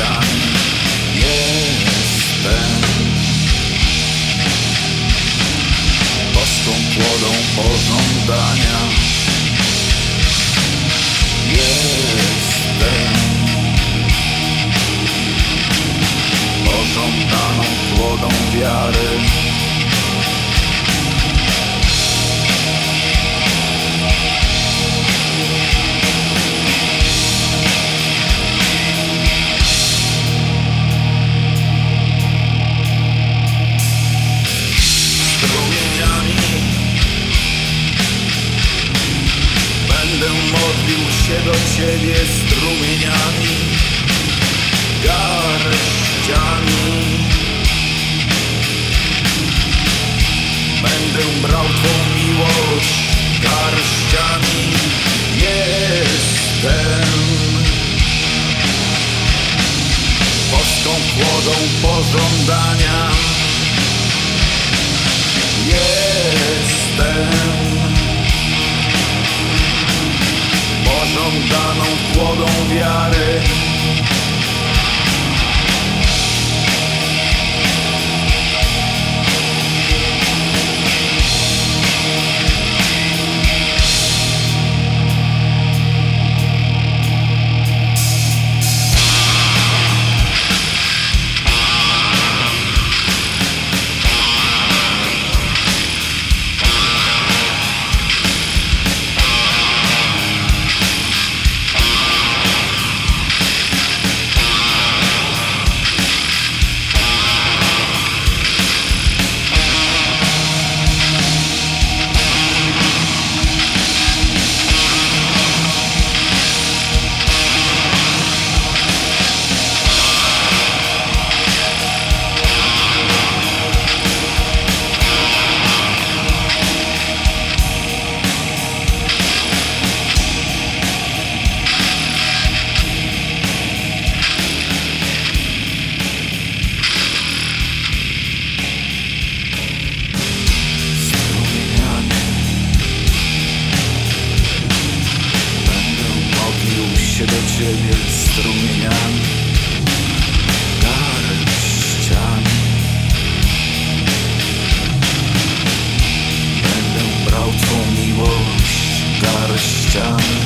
tak jestem Boską płodą pożądania. Jestem. Pożądaną płodą wiary. Się do Ciebie strumieniami Garściami. Będę brał Twą miłość garściami. Jestem boską chłodą pożądania. Jestem system